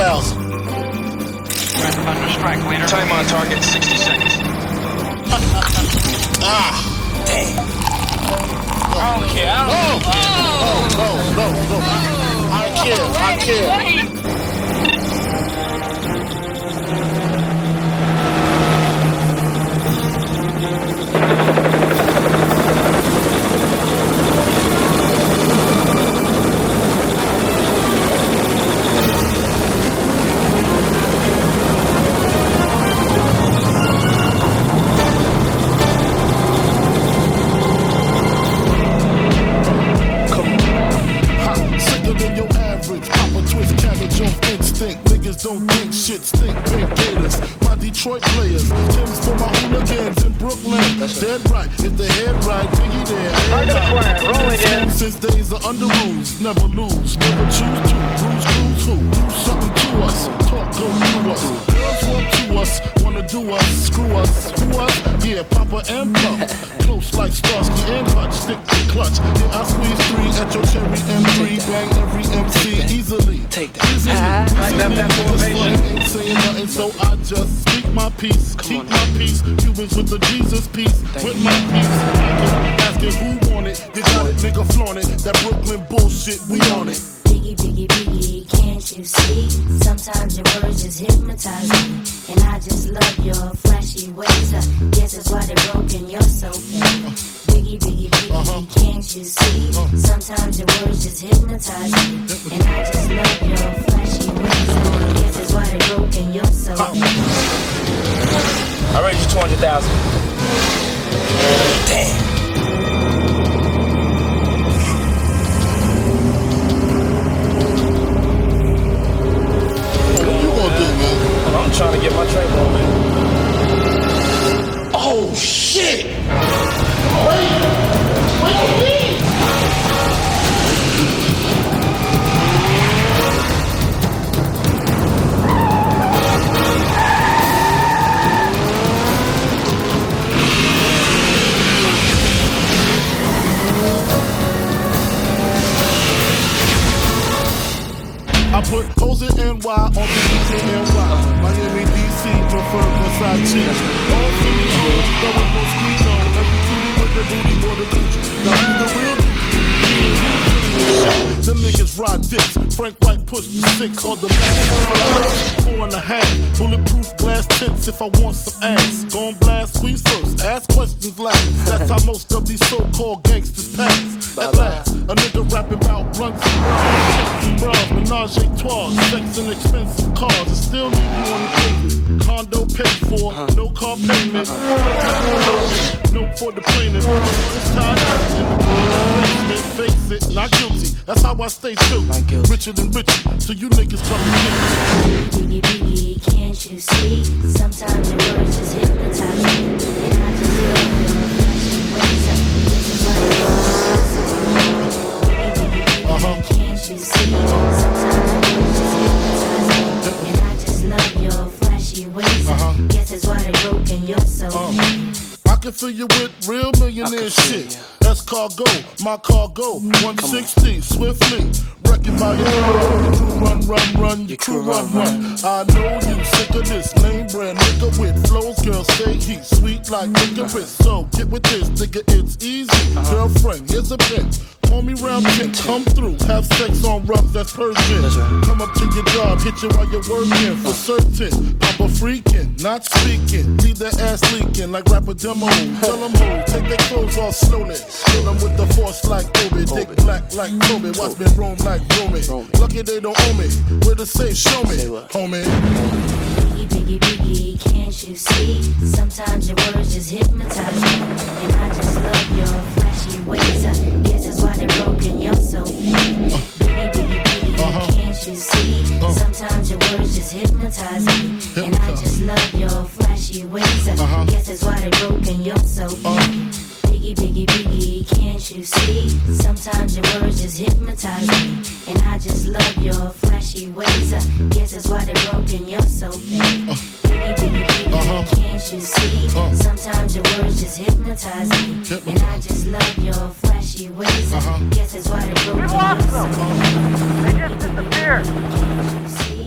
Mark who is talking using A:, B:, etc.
A: Hundred thousand.
B: Under strike, leader.
C: Time on target, 60 seconds.
A: Ah.
B: Okay, I don't
A: Oh. No, no, no. I care. I care. Think shit stink. Pink gators. My Detroit players. Tim's for my hooligans in Brooklyn. Dead right. If the head right, Biggie there.
C: Under the in.
A: Since days are under rules. Never lose. Never choose to. Bruise, cruise who? Do something to us. Talk, go through us. Girls want to us. Wanna do us. Screw us. Who us? Yeah, Papa and Pump. Close like Starsky and Hutch. Stick to clutch. Yeah, I squeeze three at your cherry M3. Bang every MC easily.
D: Take that.
A: Easily.
C: Like that, that formation.
A: Ain't saying nothing, so I just speak my peace. Keep my peace. Cubans with the Jesus peace. With my peace. Asking who want it. You got it, nigga, flaunt it. That Brooklyn bullshit, we on it.
E: Biggie, biggie, biggie, can't you see? Sometimes your words just hypnotize me. And I just love your flashy ways. I guess that's why they're broken, you're so fake. Biggie, biggie, biggie, uh-huh. can't you see? Uh-huh. Sometimes your words just hypnotize me. And I just love your so.
C: I raised you 200,000. Damn.
A: What you gonna do, man?
C: I'm trying to get my train
A: NY on the DKNY. Miami, DC, prefer Versace. All Philly hoes, double mosquito. Every cutie with the booty more than Gucci. Now who the real them niggas ride dicks. Frank White push the six on the back. Four and a half. Bulletproof glass tips if I want some ass. Gon' blast squeeze first. Ask questions last. That's how most of these so-called gangsters pass. At last, a nigga rapping about blunts and bras. Bras, menage a trois. Sex and expensive cars. I still leave you on the pavement. Condo paid for. No car payment. No for the plaintiff. It's the basement. Face it, not guilty. That's how I stay true. Richer than richer. So you niggas come to get can fill you with real millionaire shit. That's cargo, my cargo. 160, swiftly. Wrecking my your crew run, run, run. Your crew run, run. I know you sick of this lame brand nigga with flows. Girl, say he's sweet like licorice. So get with this, nigga, it's easy. Girlfriend, here's a bitch. Call me round chick, come through. Have sex on rough, that's Persian. Come up to your job, hit you while you're working. For certain, Papa freaking, not speaking. Leave that ass leaking like rapper demo. Tell them who, take their clothes off slowly. Kill them with the force like Kobe. Dick black like Kobe. Watch me roam like Romy. Lucky they don't owe me. Where the say, show me, homie.
E: Biggie, biggie, biggie, can't you see? Sometimes your words just hypnotize me. Words just hypnotize me. And I just love your flashy ways. I uh-huh. guess that's why they're broken. You're so uh. fake. Biggie, biggie, biggie, can't you see? Sometimes your words just hypnotize me. And I just love your flashy ways. I guess that's why they're broken. You're so fake. Uh. Biggie, biggie, biggie, uh-huh. can't you see? Uh. Sometimes your words just hypnotize me. And I just love your flashy ways. I uh-huh. guess that's why they're broken.
B: lost
E: You're so
B: them. They just disappeared.
E: Can't you see?